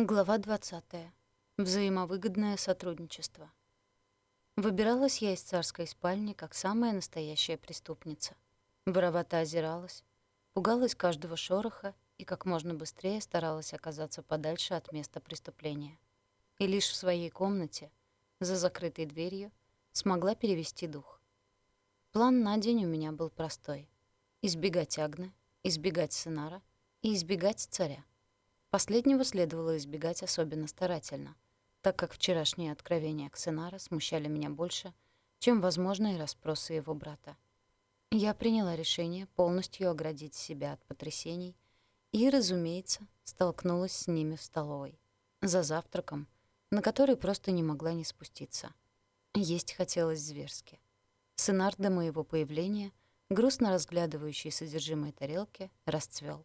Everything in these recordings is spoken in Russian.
Глава 20. Взаимовыгодное сотрудничество. Выбиралась я из царской спальни как самая настоящая преступница. Воровато озиралась, пугалась каждого шороха и как можно быстрее старалась оказаться подальше от места преступления. И лишь в своей комнате, за закрытой дверью, смогла перевести дух. План на день у меня был простой. Избегать Агны, избегать Сенара и избегать царя. Последнего следовало избегать особенно старательно, так как вчерашние откровения Ксенара смущали меня больше, чем возможные расспросы его брата. Я приняла решение полностью оградить себя от потрясений и, разумеется, столкнулась с ними в столовой, за завтраком, на который просто не могла не спуститься. Есть хотелось зверски. Сценар до моего появления, грустно разглядывающий содержимое тарелки, расцвел.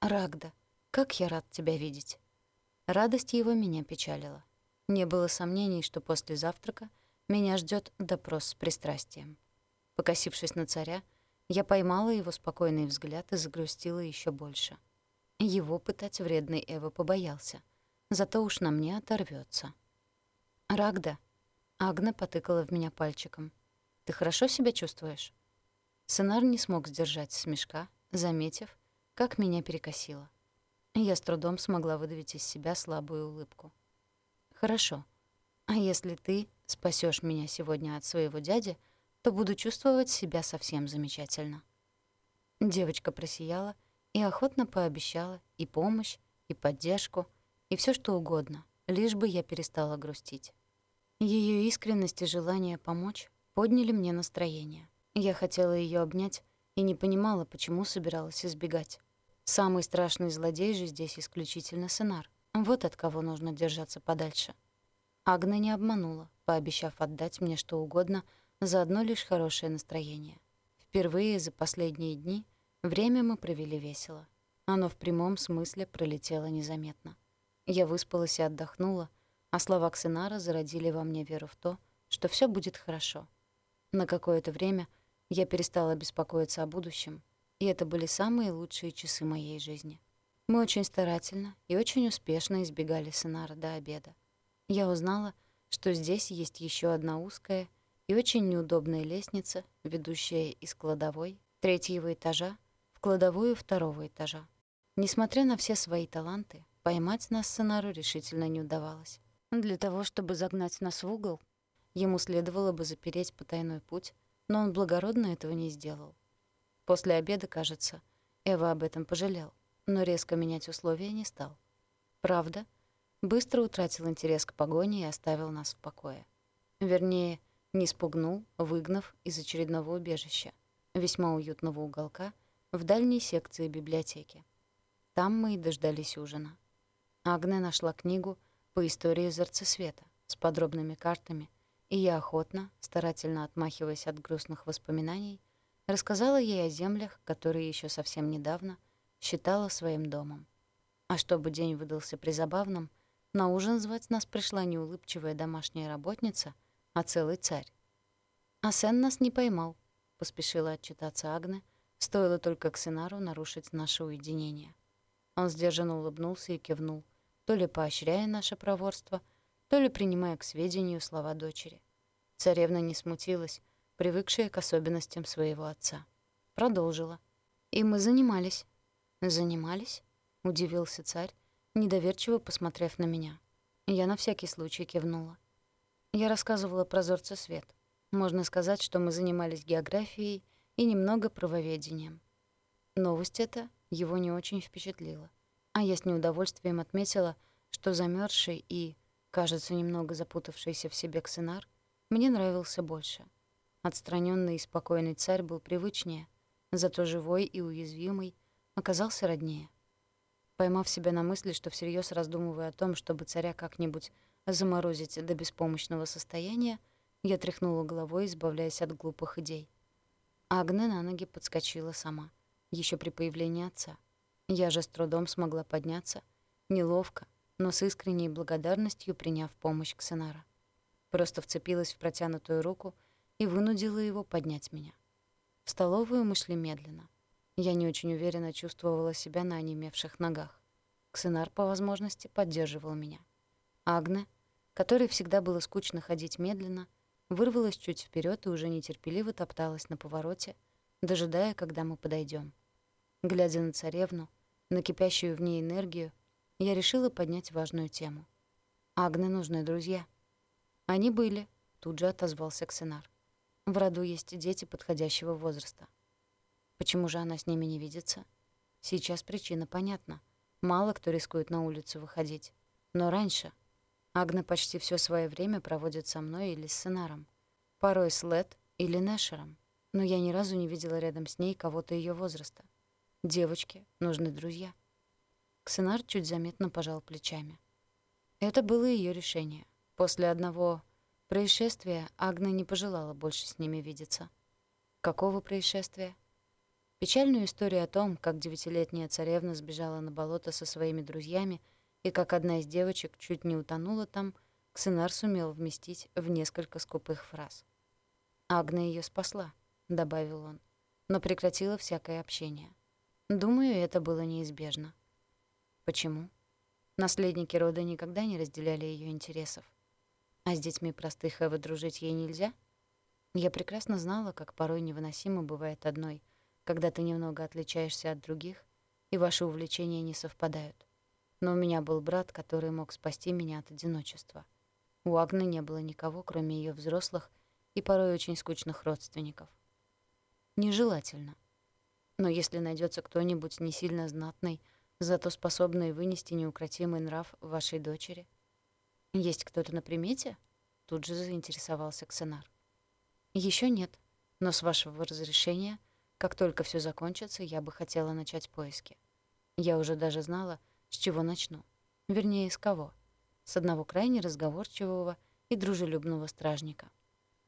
«Рагда», «Как я рад тебя видеть!» Радость его меня печалила. Не было сомнений, что после завтрака меня ждет допрос с пристрастием. Покосившись на царя, я поймала его спокойный взгляд и загрустила еще больше. Его пытать вредный Эва побоялся. Зато уж на мне оторвется. «Рагда!» Агна потыкала в меня пальчиком. «Ты хорошо себя чувствуешь?» Сценар не смог сдержать смешка, заметив, как меня перекосило. Я с трудом смогла выдавить из себя слабую улыбку. «Хорошо. А если ты спасешь меня сегодня от своего дяди, то буду чувствовать себя совсем замечательно». Девочка просияла и охотно пообещала и помощь, и поддержку, и все что угодно, лишь бы я перестала грустить. Ее искренность и желание помочь подняли мне настроение. Я хотела ее обнять и не понимала, почему собиралась избегать. Самый страшный злодей же здесь исключительно Сенар. Вот от кого нужно держаться подальше. Агна не обманула, пообещав отдать мне что угодно за одно лишь хорошее настроение. Впервые за последние дни время мы провели весело. Оно в прямом смысле пролетело незаметно. Я выспалась и отдохнула, а слова Ксенара зародили во мне веру в то, что все будет хорошо. На какое-то время я перестала беспокоиться о будущем, и это были самые лучшие часы моей жизни. Мы очень старательно и очень успешно избегали Сенара до обеда. Я узнала, что здесь есть еще одна узкая и очень неудобная лестница, ведущая из кладовой третьего этажа в кладовую второго этажа. Несмотря на все свои таланты, поймать нас Сенару решительно не удавалось. Для того, чтобы загнать нас в угол, ему следовало бы запереть потайной путь, но он благородно этого не сделал. После обеда, кажется, Эва об этом пожалел, но резко менять условия не стал. Правда, быстро утратил интерес к погоне и оставил нас в покое. Вернее, не спугнул, выгнав из очередного убежища, весьма уютного уголка в дальней секции библиотеки. Там мы и дождались ужина. Агне нашла книгу по истории Зарцесвета с подробными картами, и я охотно, старательно отмахиваясь от грустных воспоминаний, Рассказала ей о землях, которые еще совсем недавно считала своим домом. А чтобы день выдался призабавным, на ужин звать нас пришла не улыбчивая домашняя работница, а целый царь. А Сен нас не поймал, поспешила отчитаться Агне, стоило только Ксенару нарушить наше уединение. Он сдержанно улыбнулся и кивнул, то ли поощряя наше проворство, то ли принимая к сведению слова дочери. Царевна не смутилась, привыкшая к особенностям своего отца. Продолжила. «И мы занимались». «Занимались?» — удивился царь, недоверчиво посмотрев на меня. Я на всякий случай кивнула. Я рассказывала про зорца свет. Можно сказать, что мы занимались географией и немного правоведением. Новость эта его не очень впечатлила. А я с неудовольствием отметила, что замерзший и, кажется, немного запутавшийся в себе Ксенар мне нравился больше — Отстраненный и спокойный царь был привычнее, зато живой и уязвимый оказался роднее. Поймав себя на мысли, что всерьез раздумывая о том, чтобы царя как-нибудь заморозить до беспомощного состояния, я тряхнула головой, избавляясь от глупых идей. Агне на ноги подскочила сама, еще при появлении отца. Я же с трудом смогла подняться, неловко, но с искренней благодарностью приняв помощь Ксенара. Просто вцепилась в протянутую руку — и вынудила его поднять меня. В столовую мы шли медленно. Я не очень уверенно чувствовала себя на онемевших ногах. Ксенар по возможности поддерживал меня. Агне, которой всегда было скучно ходить медленно, вырвалась чуть вперед и уже нетерпеливо топталась на повороте, дожидая, когда мы подойдем. Глядя на царевну, на кипящую в ней энергию, я решила поднять важную тему. Агне нужны друзья. Они были, тут же отозвался Ксенар. В роду есть дети подходящего возраста. Почему же она с ними не видится? Сейчас причина понятна. Мало кто рискует на улицу выходить. Но раньше Агна почти все свое время проводит со мной или с Сценаром. Порой с Лед или Нэшером. Но я ни разу не видела рядом с ней кого-то ее возраста. Девочке нужны друзья. Ксенар чуть заметно пожал плечами. Это было ее решение. После одного происшествия Агна не пожелала больше с ними видеться. Какого происшествия? Печальную историю о том, как девятилетняя царевна сбежала на болото со своими друзьями и как одна из девочек чуть не утонула там, Ксенар сумел вместить в несколько скупых фраз. «Агна ее спасла», — добавил он, но прекратила всякое общение. Думаю, это было неизбежно. Почему? Наследники рода никогда не разделяли ее интересов. А с детьми простых Эвы дружить ей нельзя? Я прекрасно знала, как порой невыносимо бывает одной, когда ты немного отличаешься от других, и ваши увлечения не совпадают. Но у меня был брат, который мог спасти меня от одиночества. У Агны не было никого, кроме ее взрослых и порой очень скучных родственников. Нежелательно. Но если найдется кто-нибудь не сильно знатный, зато способный вынести неукротимый нрав вашей дочери. Есть кто-то на примете? Тут же заинтересовался Ксенар. Еще нет, но с вашего разрешения, как только все закончится, я бы хотела начать поиски. Я уже даже знала, с чего начну. Вернее, с кого. С одного крайне разговорчивого и дружелюбного стражника.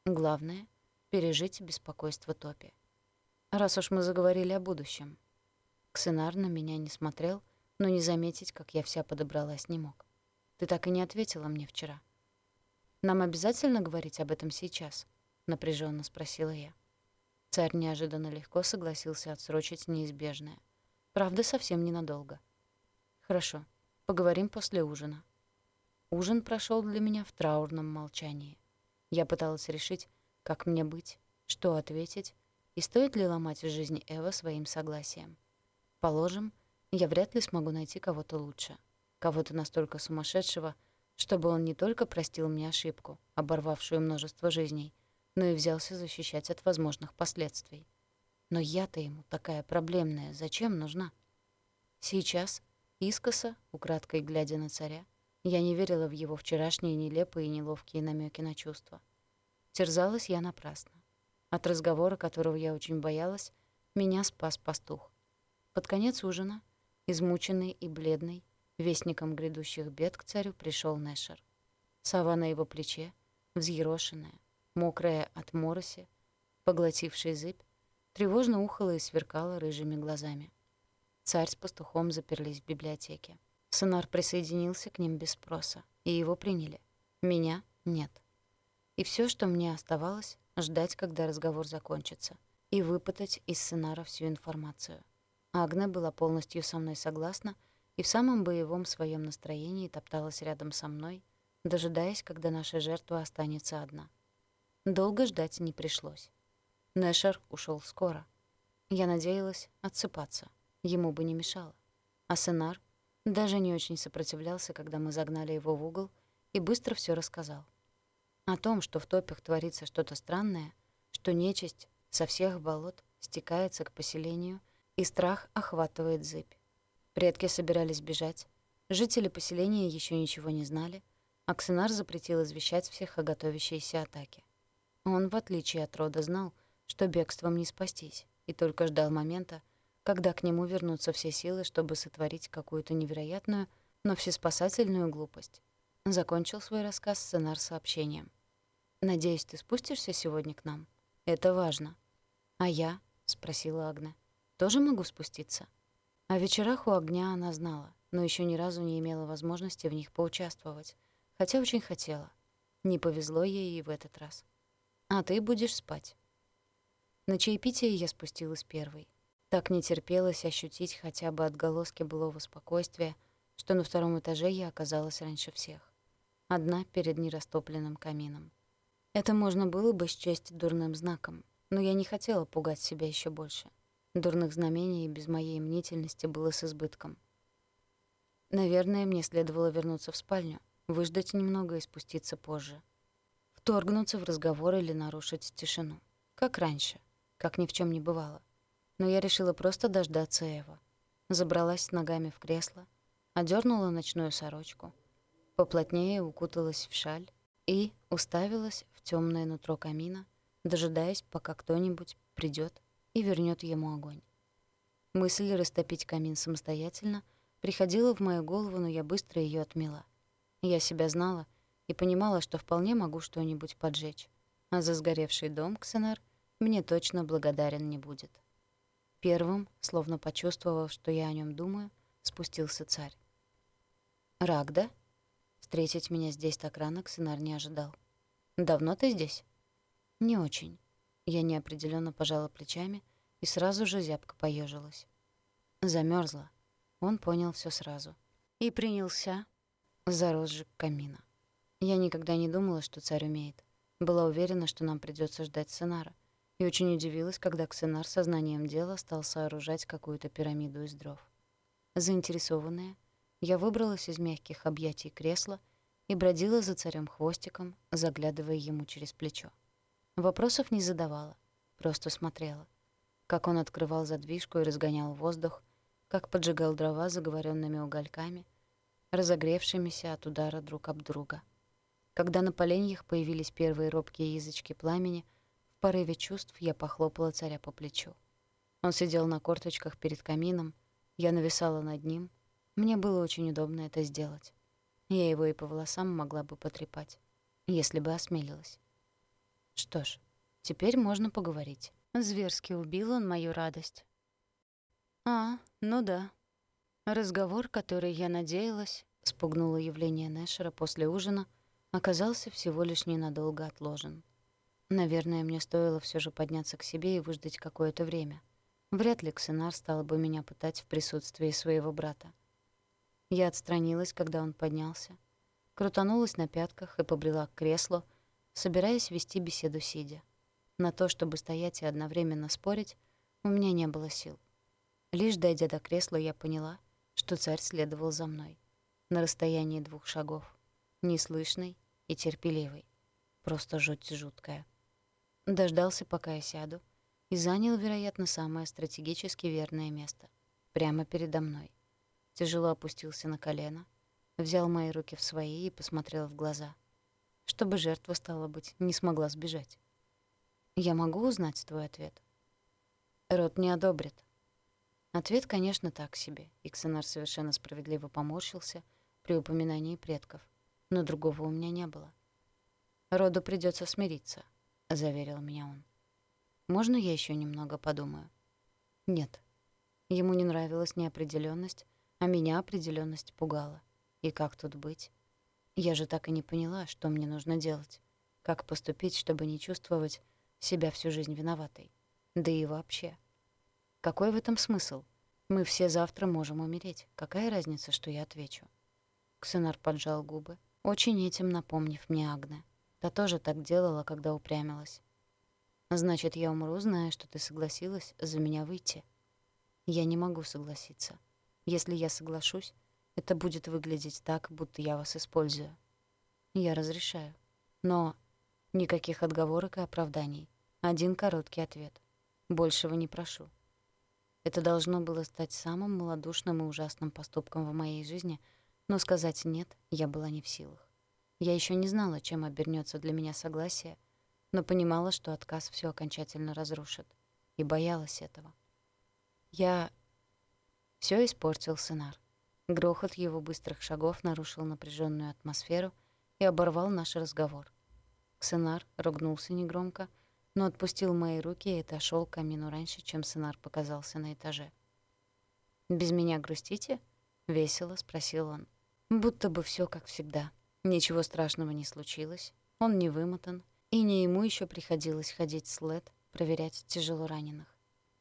Главное — пережить беспокойство Топи. Раз уж мы заговорили о будущем. Ксенар на меня не смотрел, но не заметить, как я вся подобралась, не мог. Ты так и не ответила мне вчера. Нам обязательно говорить об этом сейчас? напряженно спросила я. Царь неожиданно легко согласился отсрочить неизбежное. Правда, совсем ненадолго. Хорошо, поговорим после ужина. Ужин прошел для меня в траурном молчании. Я пыталась решить, как мне быть, что ответить, и стоит ли ломать жизнь Эва своим согласием. Положим, я вряд ли смогу найти кого-то лучше. Кого-то настолько сумасшедшего, чтобы он не только простил мне ошибку, оборвавшую множество жизней, но и взялся защищать от возможных последствий. Но я-то ему такая проблемная, зачем нужна? Сейчас, искоса, украдкой глядя на царя, я не верила в его вчерашние нелепые и неловкие намеки на чувства. Терзалась я напрасно. От разговора, которого я очень боялась, меня спас пастух. Под конец ужина, измученный и бледный, вестником грядущих бед к царю пришел Нэшер. Сова на его плече, взъерошенная, мокрая от мороси, поглотившая зыбь, тревожно ухала и сверкала рыжими глазами. Царь с пастухом заперлись в библиотеке. Сонар присоединился к ним без спроса, и его приняли. Меня — нет. И все, что мне оставалось, ждать, когда разговор закончится, и выпытать из сценара всю информацию. Агне была полностью со мной согласна и в самом боевом своем настроении топталась рядом со мной, дожидаясь, когда наша жертва останется одна. Долго ждать не пришлось. Нэшер ушел скоро. Я надеялась отсыпаться. Ему бы не мешало. А Сенар даже не очень сопротивлялся, когда мы загнали его в угол, и быстро все рассказал. О том, что в топях творится что-то странное, что нечисть со всех болот стекается к поселению, и страх охватывает зыбь. Предки собирались бежать, жители поселения еще ничего не знали, Аксенар запретил извещать всех о готовящейся атаке. Он, в отличие от рода, знал, что бегством не спастись, и только ждал момента, когда к нему вернутся все силы, чтобы сотворить какую-то невероятную, но всеспасательную глупость. Закончил свой рассказ сценар сообщением. Надеюсь, ты спустишься сегодня к нам. Это важно. А я, спросила Агна, тоже могу спуститься. О вечерах у огня она знала, но еще ни разу не имела возможности в них поучаствовать, хотя очень хотела. Не повезло ей и в этот раз. А ты будешь спать. На чаепитие я спустилась первой. Так не терпелось ощутить хотя бы отголоски былого спокойствия, что на втором этаже я оказалась раньше всех. Одна перед нерастопленным камином. Это можно было бы счесть дурным знаком, но я не хотела пугать себя еще больше. Дурных знамений без моей мнительности было с избытком. Наверное, мне следовало вернуться в спальню, выждать немного и спуститься позже. Вторгнуться в разговор или нарушить тишину. Как раньше, как ни в чем не бывало. Но я решила просто дождаться Эва. Забралась с ногами в кресло, одернула ночную сорочку, поплотнее укуталась в шаль и уставилась в темное нутро камина, дожидаясь, пока кто-нибудь придет и вернет ему огонь. Мысль растопить камин самостоятельно приходила в мою голову, но я быстро ее отмела. Я себя знала и понимала, что вполне могу что-нибудь поджечь, а за сгоревший дом Ксенар мне точно благодарен не будет. Первым, словно почувствовав, что я о нем думаю, спустился царь. «Рагда?» Встретить меня здесь так рано Ксенар не ожидал. «Давно ты здесь?» «Не очень». Я неопределенно пожала плечами и сразу же зябко поежилась. Замерзла. Он понял все сразу. И принялся за розжиг камина. Я никогда не думала, что царь умеет. Была уверена, что нам придется ждать сценара. И очень удивилась, когда Ксенар сознанием дела стал сооружать какую-то пирамиду из дров. Заинтересованная, я выбралась из мягких объятий кресла и бродила за царем хвостиком, заглядывая ему через плечо. Вопросов не задавала, просто смотрела. Как он открывал задвижку и разгонял воздух, как поджигал дрова заговоренными угольками, разогревшимися от удара друг об друга. Когда на поленьях появились первые робкие язычки пламени, в порыве чувств я похлопала царя по плечу. Он сидел на корточках перед камином, я нависала над ним. Мне было очень удобно это сделать. Я его и по волосам могла бы потрепать, если бы осмелилась. Что ж, теперь можно поговорить. Зверски убил он мою радость. А, ну да. Разговор, который я надеялась, спугнуло явление Нэшера после ужина, оказался всего лишь ненадолго отложен. Наверное, мне стоило все же подняться к себе и выждать какое-то время. Вряд ли Ксенар стал бы меня пытать в присутствии своего брата. Я отстранилась, когда он поднялся, крутанулась на пятках и побрела к креслу, собираясь вести беседу сидя. На то, чтобы стоять и одновременно спорить, у меня не было сил. Лишь дойдя до кресла, я поняла, что царь следовал за мной. На расстоянии двух шагов. Неслышный и терпеливый. Просто жуть жуткая. Дождался, пока я сяду, и занял, вероятно, самое стратегически верное место. Прямо передо мной. Тяжело опустился на колено, взял мои руки в свои и посмотрел в глаза. Чтобы жертва, стала быть, не смогла сбежать. «Я могу узнать твой ответ?» «Рот не одобрит», Ответ, конечно, так себе. Иксенар совершенно справедливо поморщился при упоминании предков, но другого у меня не было. «Роду придется смириться», — заверил меня он. «Можно я еще немного подумаю?» «Нет». Ему не нравилась неопределенность, а меня определенность пугала. И как тут быть? Я же так и не поняла, что мне нужно делать. Как поступить, чтобы не чувствовать себя всю жизнь виноватой? Да и вообще. Какой в этом смысл? Мы все завтра можем умереть. Какая разница, что я отвечу? Ксенар поджал губы, очень этим напомнив мне Агне. Та тоже так делала, когда упрямилась. Значит, я умру, зная, что ты согласилась за меня выйти. Я не могу согласиться. Если я соглашусь, это будет выглядеть так, будто я вас использую. Я разрешаю. Но никаких отговорок и оправданий. Один короткий ответ. Большего не прошу. Это должно было стать самым малодушным и ужасным поступком в моей жизни, но сказать «нет» я была не в силах. Я еще не знала, чем обернется для меня согласие, но понимала, что отказ все окончательно разрушит, и боялась этого. Я... все испортил сценар. Грохот его быстрых шагов нарушил напряженную атмосферу и оборвал наш разговор. Ксенар ругнулся негромко, но отпустил мои руки и отошел к камину раньше, чем сценар показался на этаже. «Без меня грустите?» — весело спросил он. Будто бы все как всегда. Ничего страшного не случилось, он не вымотан, и не ему еще приходилось ходить с Лед, проверять тяжело раненых.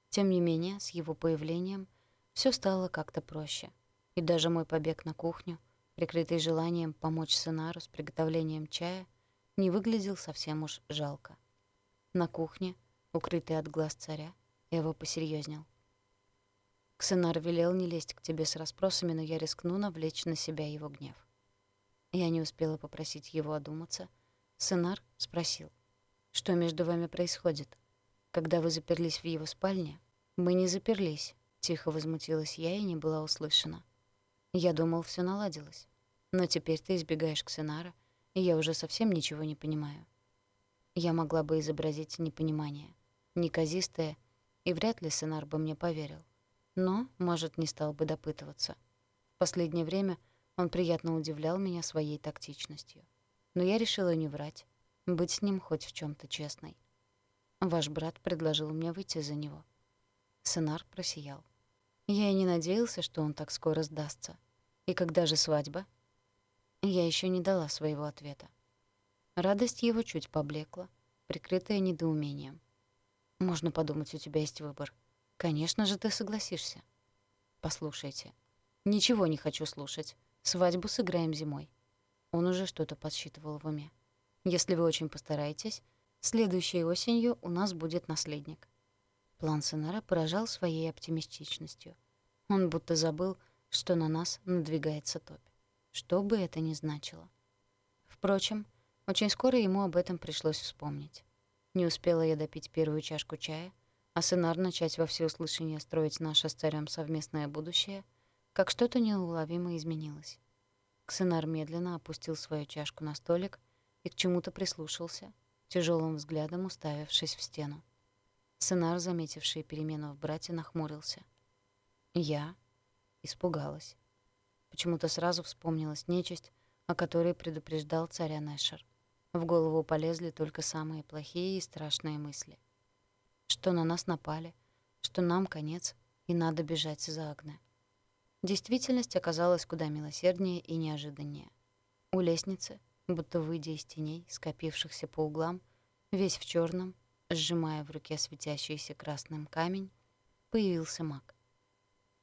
Тем не менее, с его появлением все стало как-то проще. И даже мой побег на кухню, прикрытый желанием помочь Сенару с приготовлением чая, не выглядел совсем уж жалко. На кухне, укрытый от глаз царя, Эва посерьезнел. Ксенар велел не лезть к тебе с расспросами, но я рискну навлечь на себя его гнев. Я не успела попросить его одуматься. Сенар спросил, что между вами происходит? Когда вы заперлись в его спальне? Мы не заперлись, тихо возмутилась я и не была услышана. Я думал, все наладилось. Но теперь ты избегаешь Ксенара, и я уже совсем ничего не понимаю. Я могла бы изобразить непонимание, неказистое, и вряд ли Сенар бы мне поверил но, может, не стал бы допытываться. В последнее время он приятно удивлял меня своей тактичностью. Но я решила не врать, быть с ним хоть в чем то честной. Ваш брат предложил мне выйти за него. Сценар просиял. Я и не надеялся, что он так скоро сдастся. И когда же свадьба? Я еще не дала своего ответа. Радость его чуть поблекла, прикрытая недоумением. Можно подумать, у тебя есть выбор — Конечно же, ты согласишься. Послушайте. Ничего не хочу слушать. Свадьбу сыграем зимой. Он уже что-то подсчитывал в уме. Если вы очень постараетесь, следующей осенью у нас будет наследник. План Сенара поражал своей оптимистичностью. Он будто забыл, что на нас надвигается топь. Что бы это ни значило. Впрочем, очень скоро ему об этом пришлось вспомнить. Не успела я допить первую чашку чая — а Сенар начать во всеуслышание строить наше с царем совместное будущее, как что-то неуловимо изменилось. Ксенар медленно опустил свою чашку на столик и к чему-то прислушался, тяжелым взглядом уставившись в стену. Сенар, заметивший перемену в брате, нахмурился. Я испугалась. Почему-то сразу вспомнилась нечисть, о которой предупреждал царя Нэшер. В голову полезли только самые плохие и страшные мысли что на нас напали, что нам конец и надо бежать за Агне. Действительность оказалась куда милосерднее и неожиданнее. У лестницы, будто выйдя из теней, скопившихся по углам, весь в черном, сжимая в руке светящийся красным камень, появился маг.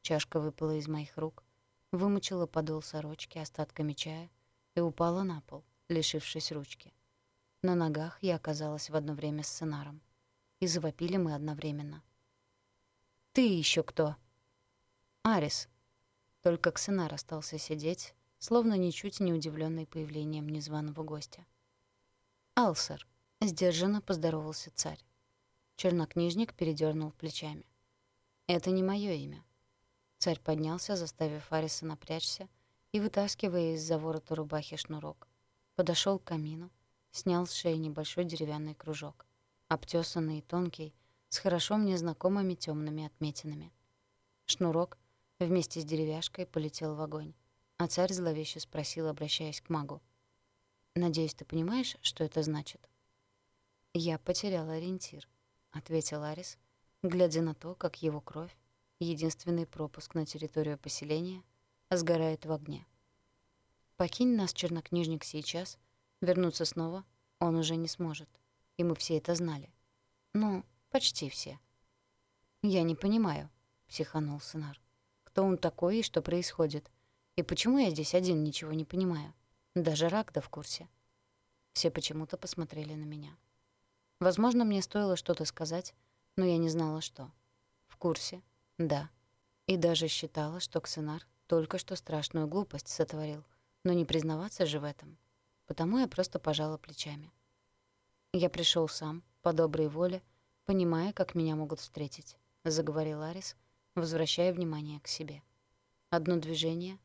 Чашка выпала из моих рук, вымочила подол сорочки остатками чая и упала на пол, лишившись ручки. На ногах я оказалась в одно время с сценаром и завопили мы одновременно. «Ты еще кто?» «Арис». Только Ксенар остался сидеть, словно ничуть не удивленный появлением незваного гостя. «Алсер», — сдержанно поздоровался царь. Чернокнижник передернул плечами. «Это не мое имя». Царь поднялся, заставив Ариса напрячься и, вытаскивая из-за ворота рубахи шнурок, подошел к камину, снял с шеи небольшой деревянный кружок обтесанный и тонкий, с хорошо мне знакомыми темными отметинами. Шнурок вместе с деревяшкой полетел в огонь, а царь зловеще спросил, обращаясь к магу. «Надеюсь, ты понимаешь, что это значит?» «Я потерял ориентир», — ответил Арис, глядя на то, как его кровь, единственный пропуск на территорию поселения, сгорает в огне. «Покинь нас, чернокнижник, сейчас, вернуться снова он уже не сможет» и мы все это знали. Ну, почти все. «Я не понимаю», — психанул Сынар. «Кто он такой и что происходит? И почему я здесь один ничего не понимаю? Даже Рагда в курсе». Все почему-то посмотрели на меня. Возможно, мне стоило что-то сказать, но я не знала, что. В курсе, да. И даже считала, что Ксенар только что страшную глупость сотворил, но не признаваться же в этом. Потому я просто пожала плечами. «Я пришел сам, по доброй воле, понимая, как меня могут встретить», — заговорил Арис, возвращая внимание к себе. Одно движение,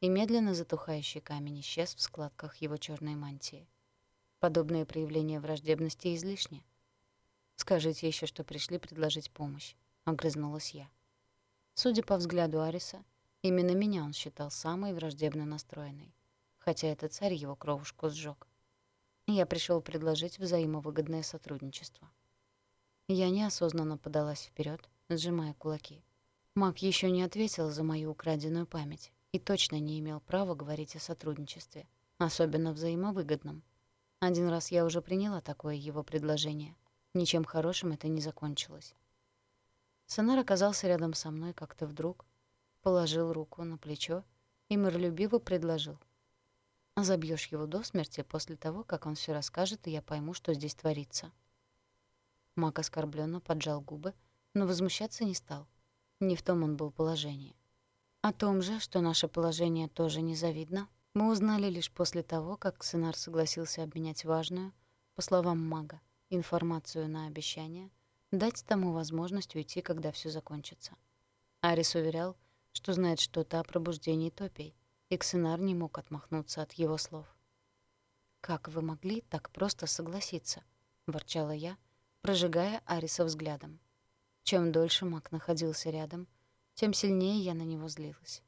и медленно затухающий камень исчез в складках его черной мантии. Подобные проявления враждебности излишни. «Скажите еще, что пришли предложить помощь», — огрызнулась я. Судя по взгляду Ариса, именно меня он считал самой враждебно настроенной, хотя этот царь его кровушку сжег. Я пришел предложить взаимовыгодное сотрудничество. Я неосознанно подалась вперед, сжимая кулаки. Мак еще не ответил за мою украденную память и точно не имел права говорить о сотрудничестве, особенно взаимовыгодном. Один раз я уже приняла такое его предложение. Ничем хорошим это не закончилось. Сонар оказался рядом со мной как-то вдруг, положил руку на плечо и миролюбиво предложил. Забьешь его до смерти после того, как он все расскажет, и я пойму, что здесь творится. Мак оскорбленно поджал губы, но возмущаться не стал. Не в том он был положении. О том же, что наше положение тоже незавидно, мы узнали лишь после того, как Ксенар согласился обменять важную, по словам мага, информацию на обещание, дать тому возможность уйти, когда все закончится. Арис уверял, что знает что-то о пробуждении топей, и Ксенар не мог отмахнуться от его слов. «Как вы могли так просто согласиться?» — ворчала я, прожигая Ариса взглядом. Чем дольше маг находился рядом, тем сильнее я на него злилась.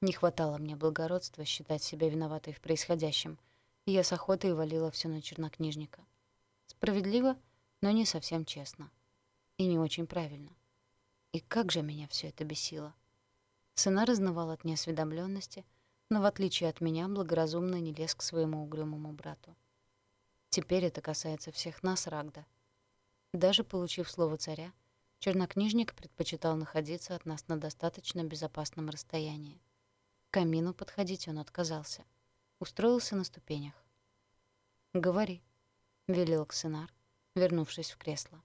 Не хватало мне благородства считать себя виноватой в происходящем, и я с охотой валила все на чернокнижника. Справедливо, но не совсем честно. И не очень правильно. И как же меня все это бесило. Сына разнывал от неосведомленности, но в отличие от меня благоразумно не лез к своему угрюмому брату. Теперь это касается всех нас, Рагда. Даже получив слово царя, чернокнижник предпочитал находиться от нас на достаточно безопасном расстоянии. К камину подходить он отказался. Устроился на ступенях. «Говори», — велел Ксенар, вернувшись в кресло.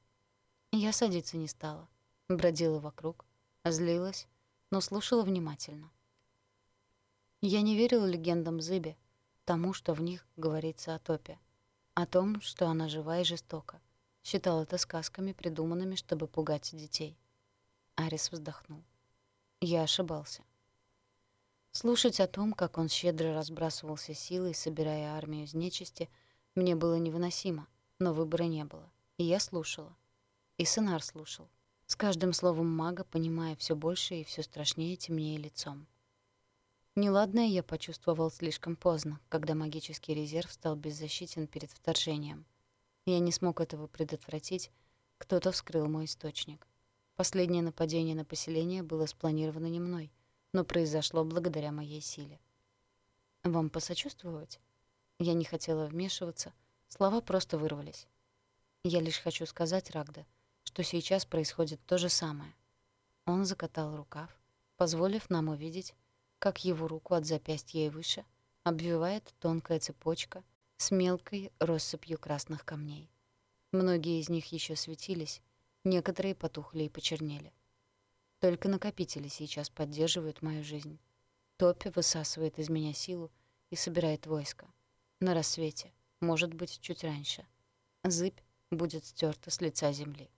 Я садиться не стала. Бродила вокруг, злилась, но слушала внимательно. Я не верила легендам Зыби, тому, что в них говорится о Топе, о том, что она жива и жестока. Считал это сказками, придуманными, чтобы пугать детей. Арис вздохнул. Я ошибался. Слушать о том, как он щедро разбрасывался силой, собирая армию из нечисти, мне было невыносимо, но выбора не было. И я слушала. И Сенар слушал. С каждым словом мага, понимая все больше и все страшнее, темнее лицом. Неладное я почувствовал слишком поздно, когда магический резерв стал беззащитен перед вторжением. Я не смог этого предотвратить, кто-то вскрыл мой источник. Последнее нападение на поселение было спланировано не мной, но произошло благодаря моей силе. Вам посочувствовать? Я не хотела вмешиваться, слова просто вырвались. Я лишь хочу сказать, Рагда, что сейчас происходит то же самое. Он закатал рукав, позволив нам увидеть, как его руку от запястья и выше обвивает тонкая цепочка — с мелкой россыпью красных камней. Многие из них еще светились, некоторые потухли и почернели. Только накопители сейчас поддерживают мою жизнь. Топи высасывает из меня силу и собирает войско. На рассвете, может быть, чуть раньше. Зыбь будет стерта с лица земли.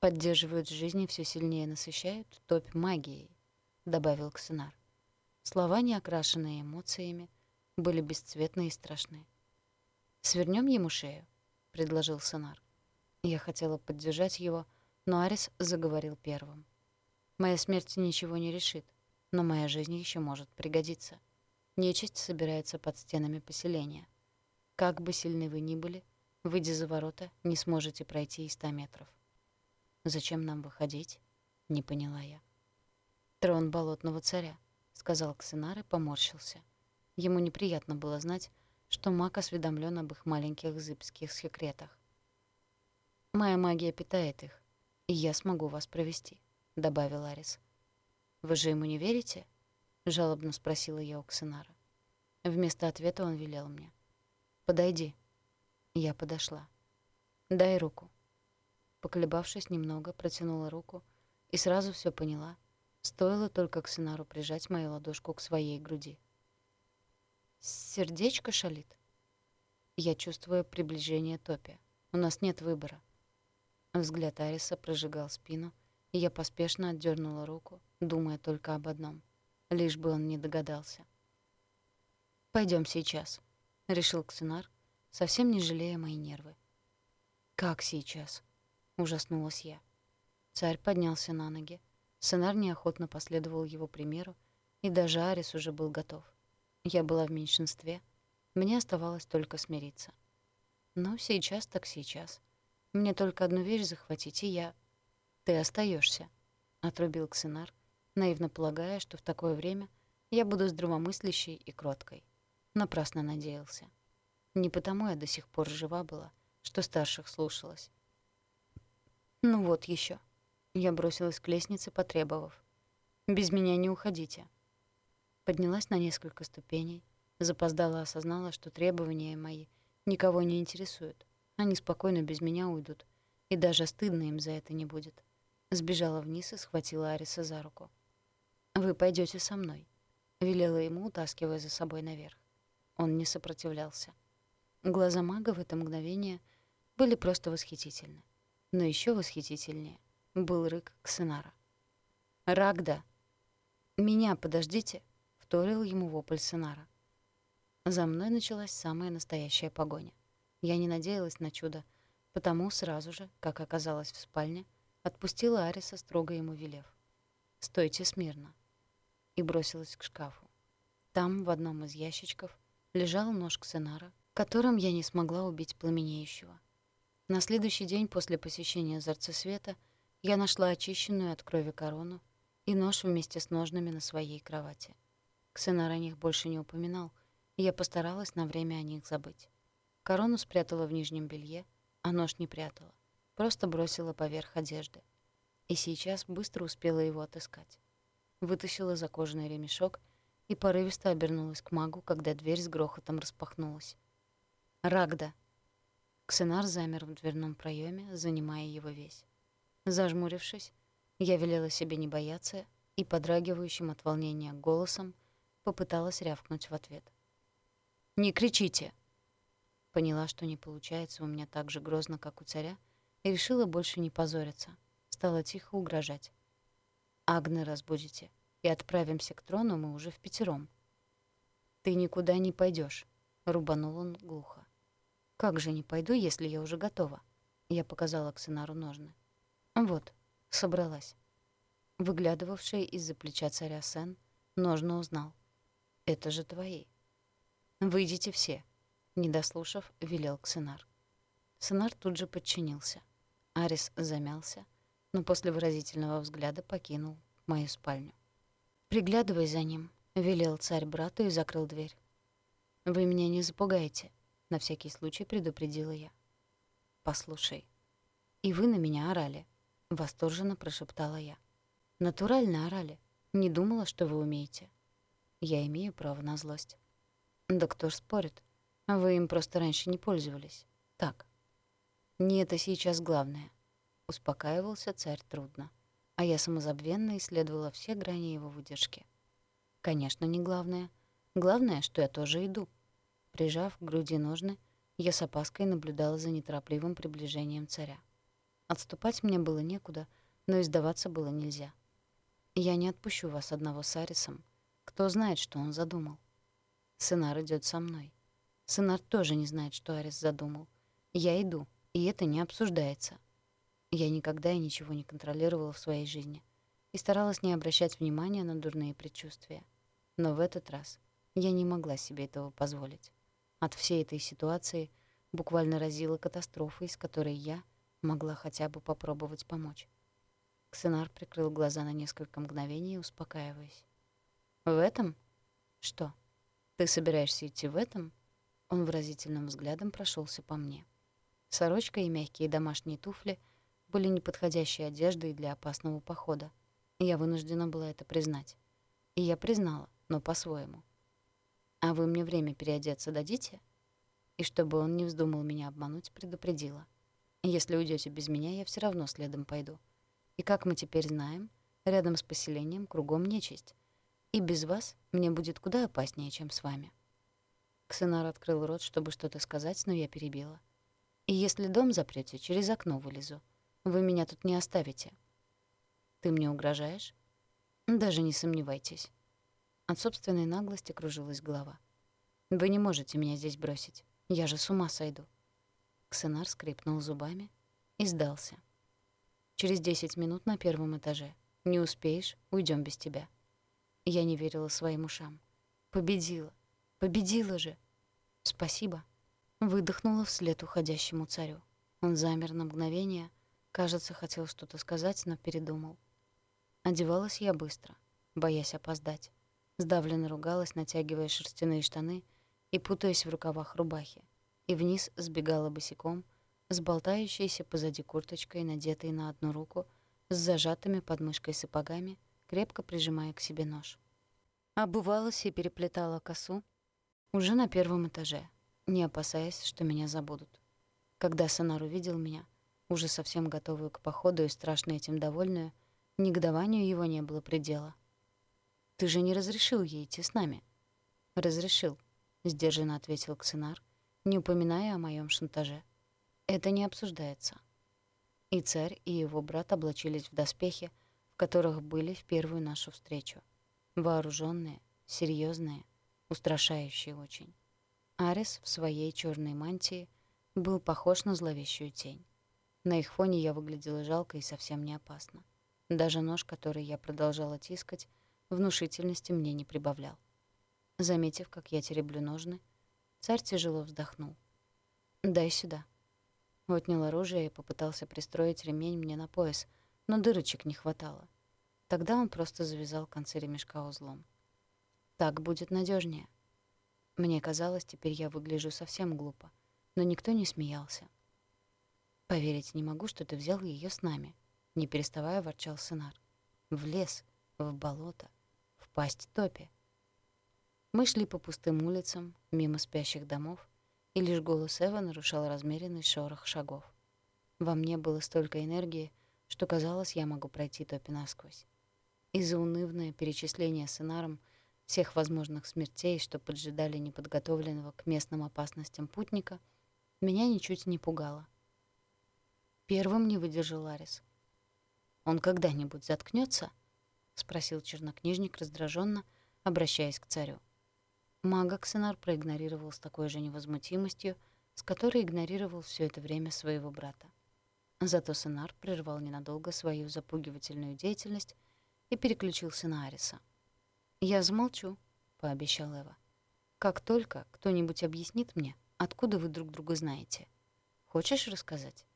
Поддерживают жизнь и все сильнее насыщают топь магией, добавил Ксенар. Слова, не окрашенные эмоциями, были бесцветны и страшны. «Свернем ему шею», — предложил Сенар. Я хотела поддержать его, но Арис заговорил первым. «Моя смерть ничего не решит, но моя жизнь еще может пригодиться. Нечисть собирается под стенами поселения. Как бы сильны вы ни были, выйдя за ворота, не сможете пройти и ста метров. Зачем нам выходить? Не поняла я. Трон болотного царя, сказал Ксенар и поморщился. Ему неприятно было знать, что маг осведомлен об их маленьких зыбских секретах. «Моя магия питает их, и я смогу вас провести», — добавил Арис. «Вы же ему не верите?» — жалобно спросила я у Ксенара. Вместо ответа он велел мне. «Подойди». Я подошла. «Дай руку». Поколебавшись немного, протянула руку и сразу все поняла. Стоило только Ксенару прижать мою ладошку к своей груди. Сердечко шалит. Я чувствую приближение топи. У нас нет выбора. Взгляд Ариса прожигал спину, я поспешно отдернула руку, думая только об одном. Лишь бы он не догадался. Пойдем сейчас», — решил Ксенар, совсем не жалея мои нервы. «Как сейчас?» — ужаснулась я. Царь поднялся на ноги. Сценар неохотно последовал его примеру, и даже Арис уже был готов. Я была в меньшинстве. Мне оставалось только смириться. Но сейчас так сейчас. Мне только одну вещь захватить, и я... Ты остаешься, отрубил Ксенар, наивно полагая, что в такое время я буду здравомыслящей и кроткой. Напрасно надеялся. Не потому я до сих пор жива была, что старших слушалась. Ну вот еще. Я бросилась к лестнице, потребовав. «Без меня не уходите». Поднялась на несколько ступеней, запоздала осознала, что требования мои никого не интересуют. Они спокойно без меня уйдут, и даже стыдно им за это не будет. Сбежала вниз и схватила Ариса за руку. «Вы пойдете со мной», — велела ему, утаскивая за собой наверх. Он не сопротивлялся. Глаза мага в это мгновение были просто восхитительны. Но еще восхитительнее был рык Ксенара. «Рагда!» «Меня подождите!» — вторил ему вопль Сенара. За мной началась самая настоящая погоня. Я не надеялась на чудо, потому сразу же, как оказалось в спальне, отпустила Ариса, строго ему велев. «Стойте смирно!» И бросилась к шкафу. Там, в одном из ящичков, лежал нож Ксенара, которым я не смогла убить пламенеющего. На следующий день после посещения Зорца Света я нашла очищенную от крови корону и нож вместе с ножными на своей кровати. Ксенар о них больше не упоминал, и я постаралась на время о них забыть. Корону спрятала в нижнем белье, а нож не прятала, просто бросила поверх одежды. И сейчас быстро успела его отыскать. Вытащила за кожаный ремешок и порывисто обернулась к магу, когда дверь с грохотом распахнулась. «Рагда!» Ксенар замер в дверном проеме, занимая его весь. Зажмурившись, я велела себе не бояться и подрагивающим от волнения голосом попыталась рявкнуть в ответ. «Не кричите!» Поняла, что не получается у меня так же грозно, как у царя, и решила больше не позориться. Стала тихо угрожать. «Агны разбудите, и отправимся к трону мы уже в пятером». «Ты никуда не пойдешь, рубанул он глухо. «Как же не пойду, если я уже готова?» Я показала Ксенару ножны. «Вот, собралась». Выглядывавший из-за плеча царя Сен ножны узнал. «Это же твои». «Выйдите все», — не дослушав, велел Ксенар. Сенар тут же подчинился. Арис замялся, но после выразительного взгляда покинул мою спальню. «Приглядывай за ним», — велел царь брату и закрыл дверь. «Вы меня не запугаете», на всякий случай предупредила я. «Послушай, и вы на меня орали», — восторженно прошептала я. «Натурально орали. Не думала, что вы умеете». «Я имею право на злость». «Да кто ж спорит? Вы им просто раньше не пользовались. Так». «Не это сейчас главное», — успокаивался царь трудно, а я самозабвенно исследовала все грани его выдержки. «Конечно, не главное. Главное, что я тоже иду». Прижав к груди ножны, я с опаской наблюдала за неторопливым приближением царя. Отступать мне было некуда, но и сдаваться было нельзя. Я не отпущу вас одного с Арисом. Кто знает, что он задумал? Сынар идет со мной. Сынар тоже не знает, что Арис задумал. Я иду, и это не обсуждается. Я никогда и ничего не контролировала в своей жизни и старалась не обращать внимания на дурные предчувствия. Но в этот раз я не могла себе этого позволить. От всей этой ситуации буквально разила катастрофой, с которой я могла хотя бы попробовать помочь. Ксенар прикрыл глаза на несколько мгновений, успокаиваясь. «В этом? Что? Ты собираешься идти в этом?» Он выразительным взглядом прошелся по мне. Сорочка и мягкие домашние туфли были неподходящей одеждой для опасного похода. Я вынуждена была это признать. И я признала, но по-своему. «А вы мне время переодеться дадите?» И чтобы он не вздумал меня обмануть, предупредила. «Если уйдете без меня, я все равно следом пойду. И как мы теперь знаем, рядом с поселением кругом нечисть. И без вас мне будет куда опаснее, чем с вами». Ксенар открыл рот, чтобы что-то сказать, но я перебила. «И если дом запрете, через окно вылезу. Вы меня тут не оставите». «Ты мне угрожаешь?» «Даже не сомневайтесь». От собственной наглости кружилась голова. «Вы не можете меня здесь бросить. Я же с ума сойду». Ксенар скрипнул зубами и сдался. «Через десять минут на первом этаже. Не успеешь, уйдем без тебя». Я не верила своим ушам. «Победила! Победила же!» «Спасибо!» Выдохнула вслед уходящему царю. Он замер на мгновение, кажется, хотел что-то сказать, но передумал. Одевалась я быстро, боясь опоздать. Сдавленно ругалась, натягивая шерстяные штаны и путаясь в рукавах рубахи. И вниз сбегала босиком, с болтающейся позади курточкой, надетой на одну руку, с зажатыми под мышкой сапогами, крепко прижимая к себе нож. Обувалась и переплетала косу уже на первом этаже, не опасаясь, что меня забудут. Когда Сонар увидел меня, уже совсем готовую к походу и страшно этим довольную, негодованию его не было предела. «Ты же не разрешил ей идти с нами?» «Разрешил», — сдержанно ответил Ксенар, не упоминая о моем шантаже. «Это не обсуждается». И царь, и его брат облачились в доспехи, в которых были в первую нашу встречу. Вооруженные, серьезные, устрашающие очень. Арис в своей черной мантии был похож на зловещую тень. На их фоне я выглядела жалко и совсем не опасно. Даже нож, который я продолжала тискать, внушительности мне не прибавлял. Заметив, как я тереблю ножны, царь тяжело вздохнул. «Дай сюда». Отнял оружие и попытался пристроить ремень мне на пояс, но дырочек не хватало. Тогда он просто завязал концы ремешка узлом. «Так будет надежнее. Мне казалось, теперь я выгляжу совсем глупо, но никто не смеялся. «Поверить не могу, что ты взял ее с нами», — не переставая ворчал сценар. «В лес, в болото, в пасть топи». Мы шли по пустым улицам, мимо спящих домов, и лишь голос Эва нарушал размеренный шорох шагов. Во мне было столько энергии, что казалось, я могу пройти топи насквозь. И заунывное перечисление сценаром всех возможных смертей, что поджидали неподготовленного к местным опасностям путника, меня ничуть не пугало. Первым не выдержал Арис. «Он когда-нибудь заткнется? спросил чернокнижник раздраженно, обращаясь к царю. Мага Ксенар проигнорировал с такой же невозмутимостью, с которой игнорировал все это время своего брата. Зато Сенар прервал ненадолго свою запугивательную деятельность и переключился на Ариса. «Я замолчу», — пообещал Эва. «Как только кто-нибудь объяснит мне, откуда вы друг друга знаете. Хочешь рассказать?»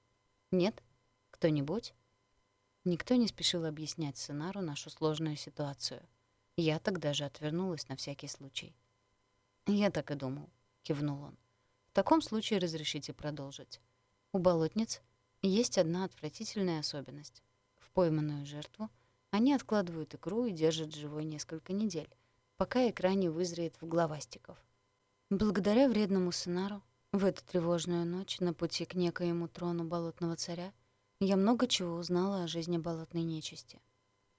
«Нет? Кто-нибудь?» Никто не спешил объяснять Сенару нашу сложную ситуацию. Я тогда же отвернулась на всякий случай. «Я так и думал», — кивнул он. «В таком случае разрешите продолжить. У болотниц есть одна отвратительная особенность. В пойманную жертву они откладывают икру и держат живой несколько недель, пока икра не вызреет в главастиков. Благодаря вредному сценару в эту тревожную ночь на пути к некоему трону болотного царя я много чего узнала о жизни болотной нечисти.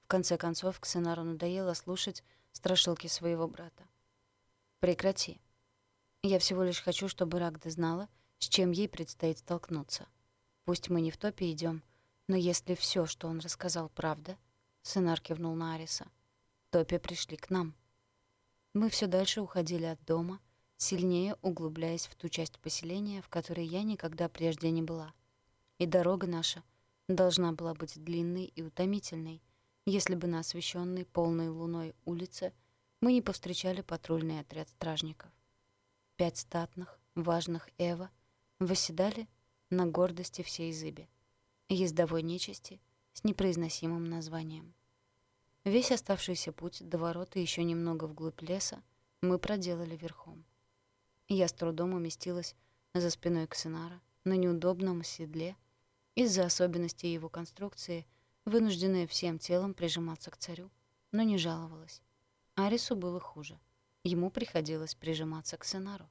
В конце концов, Ксенару надоело слушать страшилки своего брата. Прекрати. Я всего лишь хочу, чтобы Рагда знала, с чем ей предстоит столкнуться. Пусть мы не в топе идем, но если все, что он рассказал, правда, Сынар кивнул на Ариса, топе пришли к нам. Мы все дальше уходили от дома, сильнее углубляясь в ту часть поселения, в которой я никогда прежде не была. И дорога наша должна была быть длинной и утомительной, если бы на освещенной полной луной улице — мы не повстречали патрульный отряд стражников. Пять статных, важных Эва восседали на гордости всей зыбе, ездовой нечисти с непроизносимым названием. Весь оставшийся путь до и еще немного вглубь леса мы проделали верхом. Я с трудом уместилась за спиной Ксенара на неудобном седле из-за особенностей его конструкции, вынужденная всем телом прижиматься к царю, но не жаловалась. Арису было хуже. Ему приходилось прижиматься к Сенару.